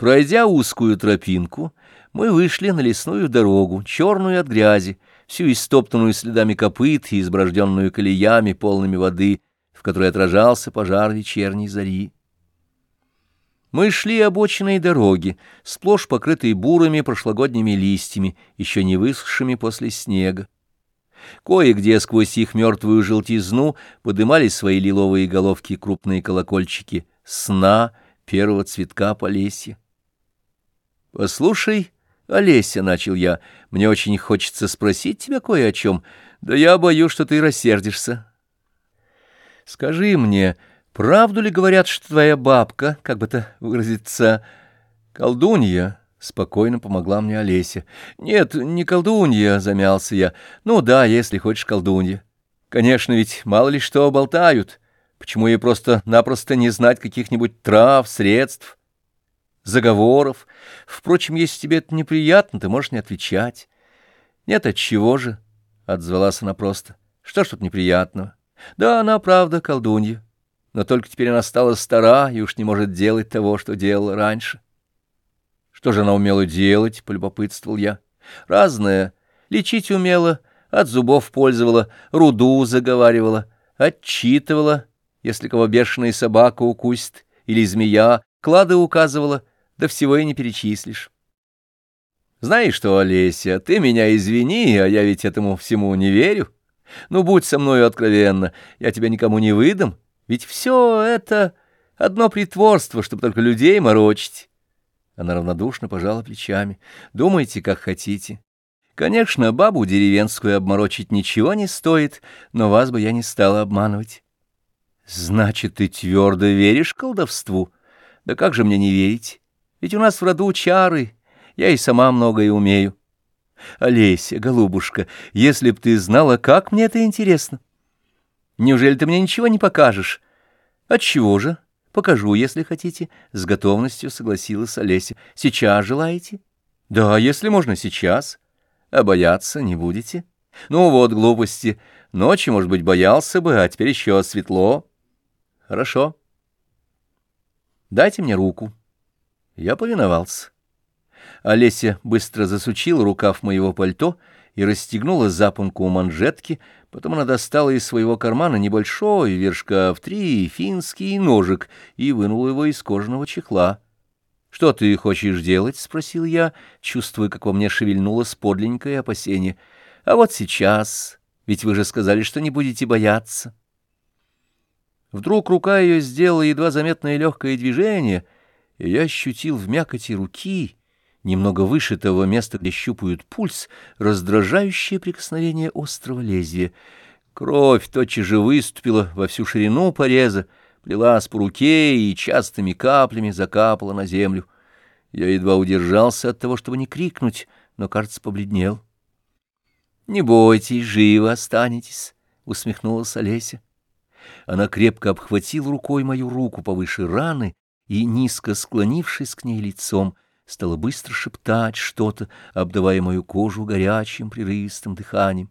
Пройдя узкую тропинку, мы вышли на лесную дорогу, черную от грязи, всю истоптанную следами копыт и изброжденную колеями, полными воды, в которой отражался пожар вечерней зари. Мы шли обочиной дороги, сплошь покрытые бурыми прошлогодними листьями, еще не высохшими после снега. Кое-где сквозь их мертвую желтизну подымались свои лиловые головки крупные колокольчики сна первого цветка Полесья. «Послушай, Олеся», — начал я, — «мне очень хочется спросить тебя кое о чем, да я боюсь, что ты рассердишься». «Скажи мне, правду ли говорят, что твоя бабка, как бы то выразиться, колдунья?» Спокойно помогла мне Олеся. «Нет, не колдунья», — замялся я. «Ну да, если хочешь колдунья. Конечно, ведь мало ли что болтают. Почему ей просто-напросто не знать каких-нибудь трав, средств?» Заговоров. Впрочем, если тебе это неприятно, ты можешь не отвечать. Нет, от чего же? Отзвалась она просто. Что ж тут неприятного? Да, она правда колдунья. Но только теперь она стала стара и уж не может делать того, что делала раньше. Что же она умела делать, полюбопытствовал я. Разное. Лечить умела, от зубов пользовала, руду заговаривала, отчитывала, если кого бешеная собака укусит, или змея, клады указывала, да всего и не перечислишь. Знаешь что, Олеся, ты меня извини, а я ведь этому всему не верю. Ну, будь со мною откровенна, я тебя никому не выдам, ведь все это одно притворство, чтобы только людей морочить. Она равнодушно пожала плечами. Думайте, как хотите. Конечно, бабу деревенскую обморочить ничего не стоит, но вас бы я не стала обманывать. Значит, ты твердо веришь колдовству? Да как же мне не верить? Ведь у нас в роду чары, я и сама многое умею. Олеся, голубушка, если б ты знала, как мне это интересно. Неужели ты мне ничего не покажешь? Отчего же? Покажу, если хотите. С готовностью согласилась Олеся. Сейчас желаете? Да, если можно, сейчас. А бояться не будете? Ну вот, глупости. Ночью, может быть, боялся бы, а теперь еще светло. Хорошо. Дайте мне руку. Я повиновался. Олеся быстро засучила рукав моего пальто и расстегнула запонку у манжетки, потом она достала из своего кармана небольшой, вершка в три, финский ножик и вынула его из кожаного чехла. — Что ты хочешь делать? — спросил я, чувствуя, как во мне шевельнулось подлинное опасение. — А вот сейчас, ведь вы же сказали, что не будете бояться. Вдруг рука ее сделала едва заметное легкое движение — и я ощутил в мякоти руки, немного выше того места, где щупают пульс, раздражающее прикосновение острого лезвия. Кровь тотчас же выступила во всю ширину пореза, плелась по руке и частыми каплями закапала на землю. Я едва удержался от того, чтобы не крикнуть, но, кажется, побледнел. — Не бойтесь, живо останетесь, — усмехнулась Олеся. Она крепко обхватила рукой мою руку повыше раны и, низко склонившись к ней лицом, стала быстро шептать что-то, обдавая мою кожу горячим прерывистым дыханием.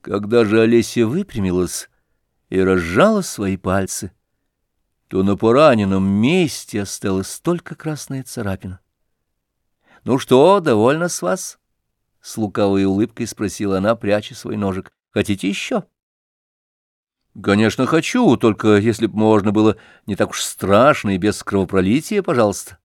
Когда же Олеся выпрямилась и разжала свои пальцы, то на пораненном месте осталась только красная царапина. — Ну что, довольно с вас? — с лукавой улыбкой спросила она, пряча свой ножик. — Хотите еще? — Конечно, хочу, только если б можно было не так уж страшно и без кровопролития, пожалуйста.